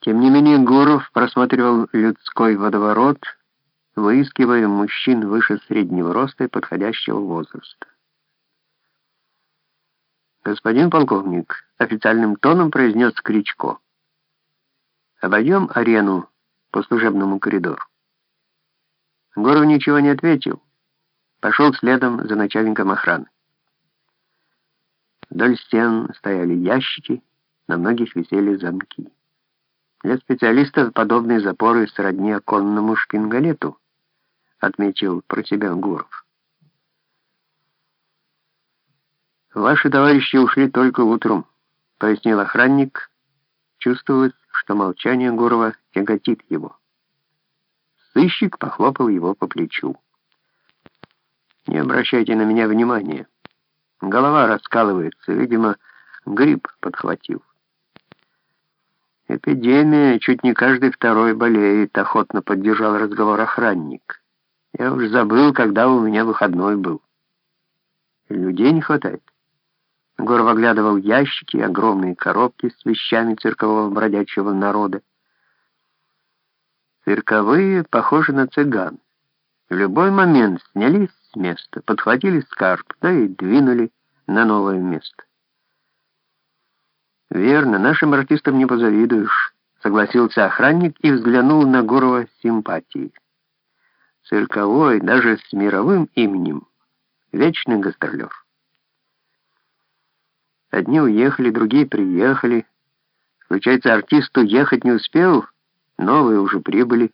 Тем не менее Гуров просматривал людской водоворот, выискивая мужчин выше среднего роста и подходящего возраста. «Господин полковник», — официальным тоном произнес Кричко, — «обойдем арену по служебному коридору». Гуров ничего не ответил, пошел следом за начальником охраны. Вдоль стен стояли ящики, на многих висели замки. Для специалистов подобные запоры сродни оконному шпингалету, отметил про себя Гуров. «Ваши товарищи ушли только утром», — пояснил охранник. Чувствовалось, что молчание Гурова тяготит его. Сыщик похлопал его по плечу. «Не обращайте на меня внимания. Голова раскалывается, видимо, грипп подхватил». «Эпидемия, чуть не каждый второй болеет», — охотно поддержал разговор охранник. «Я уж забыл, когда у меня выходной был». «Людей не хватает». Горов оглядывал ящики, огромные коробки с вещами циркового бродячего народа. Цирковые похожи на цыган. В любой момент снялись с места, подхватили скарб, да и двинули на новое место. «Верно, нашим артистам не позавидуешь», — согласился охранник и взглянул на Гурова с симпатией. «Цирковой, даже с мировым именем, вечный гастролер. Одни уехали, другие приехали. Случается, артист уехать не успел, новые уже прибыли».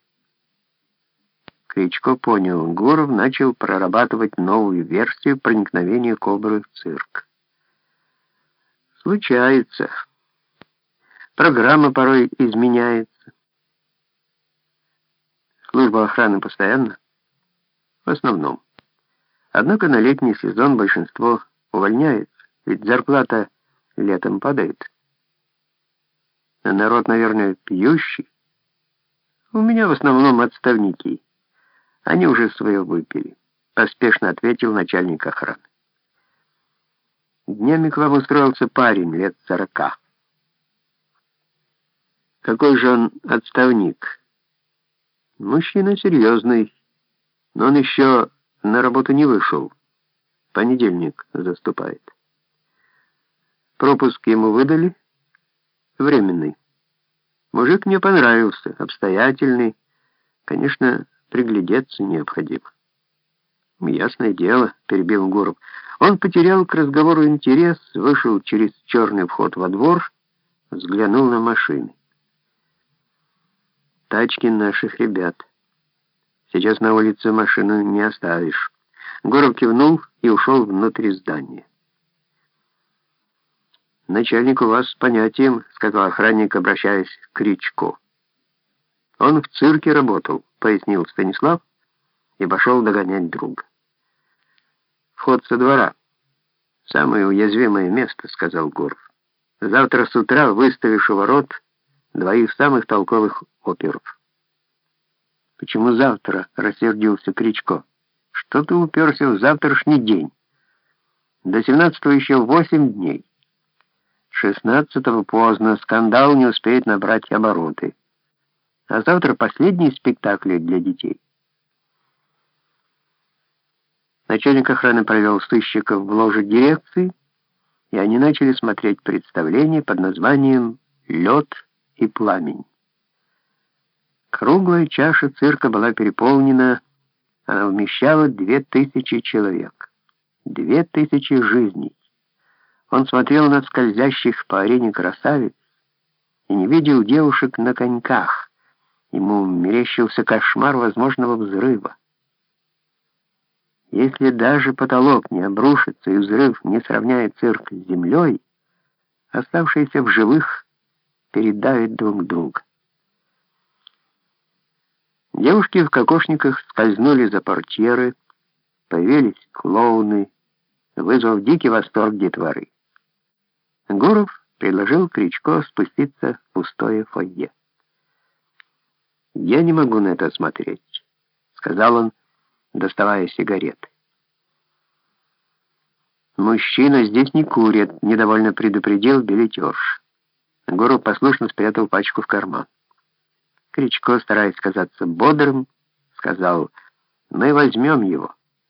Кричко понял, Гуров начал прорабатывать новую версию проникновения Кобры в цирк. Случается. Программа порой изменяется. Служба охраны постоянно? В основном. Однако на летний сезон большинство увольняется, ведь зарплата летом падает. А народ, наверное, пьющий. У меня в основном отставники. Они уже свое выпили, поспешно ответил начальник охраны. Днями к вам устроился парень лет сорока. Какой же он отставник? Мужчина серьезный, но он еще на работу не вышел. Понедельник заступает. Пропуск ему выдали? Временный. Мужик мне понравился, обстоятельный. Конечно, приглядеться необходимо. «Ясное дело», — перебил Гуров. Он потерял к разговору интерес, вышел через черный вход во двор, взглянул на машины. «Тачки наших ребят. Сейчас на улице машину не оставишь». Гуров кивнул и ушел внутрь здания. «Начальник у вас с понятием», — сказал охранник, обращаясь к Кричко. «Он в цирке работал», — пояснил Станислав, — и пошел догонять друга. «Вход со двора. Самое уязвимое место», — сказал Гуров. «Завтра с утра выставишь у ворот двоих самых толковых оперов». «Почему завтра?» — рассердился Кричко. «Что ты уперся в завтрашний день? До семнадцатого еще восемь дней. Шестнадцатого поздно, скандал не успеет набрать обороты. А завтра последний спектакль для детей». Начальник охраны провел сыщиков в ложе дирекции, и они начали смотреть представление под названием «Лед и пламень». Круглая чаша цирка была переполнена, она вмещала две тысячи человек, две тысячи жизней. Он смотрел на скользящих по арене красавиц и не видел девушек на коньках. Ему мерещился кошмар возможного взрыва. Если даже потолок не обрушится и взрыв не сравняет цирк с землей, оставшиеся в живых передавят друг друга. Девушки в кокошниках скользнули за портьеры, появились клоуны, вызвав дикий восторг детворы. Гуров предложил Кричко спуститься в пустое фойе. «Я не могу на это смотреть», — сказал он, доставая сигареты. «Мужчина здесь не курит», — недовольно предупредил билетерш. Гору послушно спрятал пачку в карман. Кричко, стараясь казаться бодрым, сказал, «Мы возьмем его».